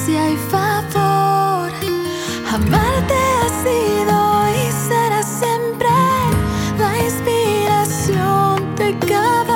gracia y favor. Amarte ha sido y será siempre la inspiración de cada